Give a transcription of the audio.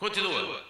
Continua.